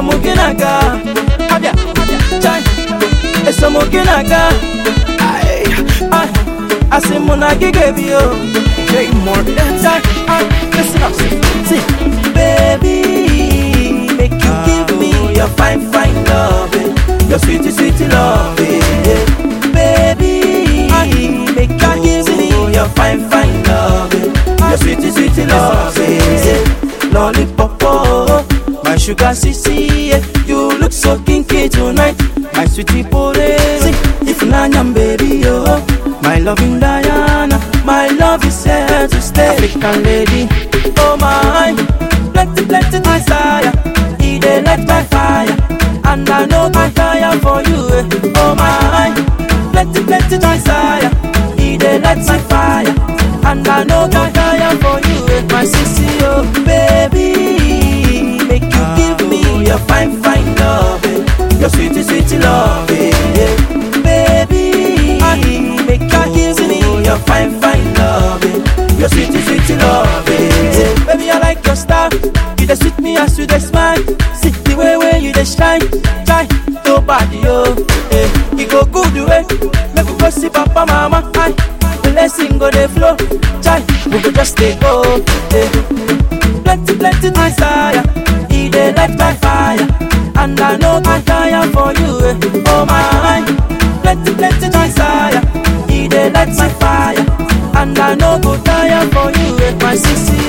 esomuginaga abia chai. Ai asị mụ na gị ga-ebi o Jay Morgan chai. Ai listen up. See baby make you give me your fine fine love your sweet sweet love baby make you. give me your fine fine sugar sissy yeah. you look so kinky tonight. My sweetie porezi if nanyam baby oh my loving Diana my love is here to stay. African lady. Oh my plenty plenty desire he dey light my fire and I know my fire for you eh. oh my plenty plenty desire he dey light my fire and I know I tire for you eh. my sissy oh baby you dey smile see the way way you dey shine shine to body oh eh. e go good way make we go see papa mama aye. blessing go dey flow chai we go just dey go eh. plenty plenty desire e dey light my fire and I know I tire for you eh. oh my plenty plenty desire e dey light my fire and I no go tire for you eh. my sissy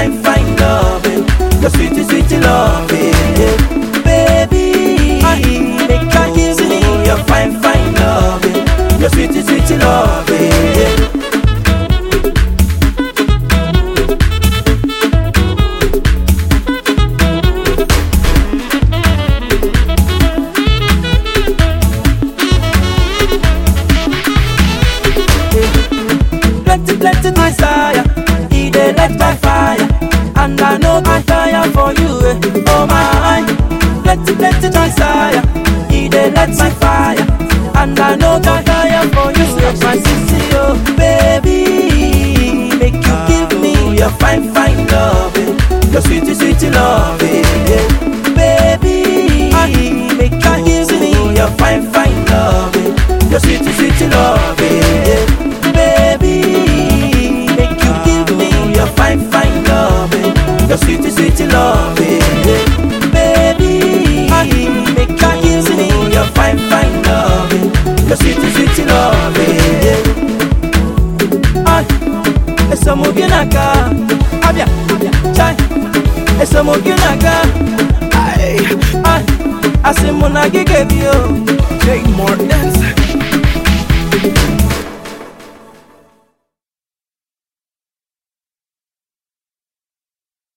fine fine love eh. your sweet sweet love eh. yeah. baby make you give me your fine fine love eh. your sweet sweet love desire. He dey light my fire, and I know that I tire for you. Eh. My sissy, oh baby, make you give me your fine, fine love, your sweet, sweet love, baby. Make you give me your fine, fine love, your sweet, sweet love, baby. Make you give me your fine, fine love, your sweet, sweet love, estamos bien acá. Había, chai, estamos bien acá. Ay, ay, hacemos la que que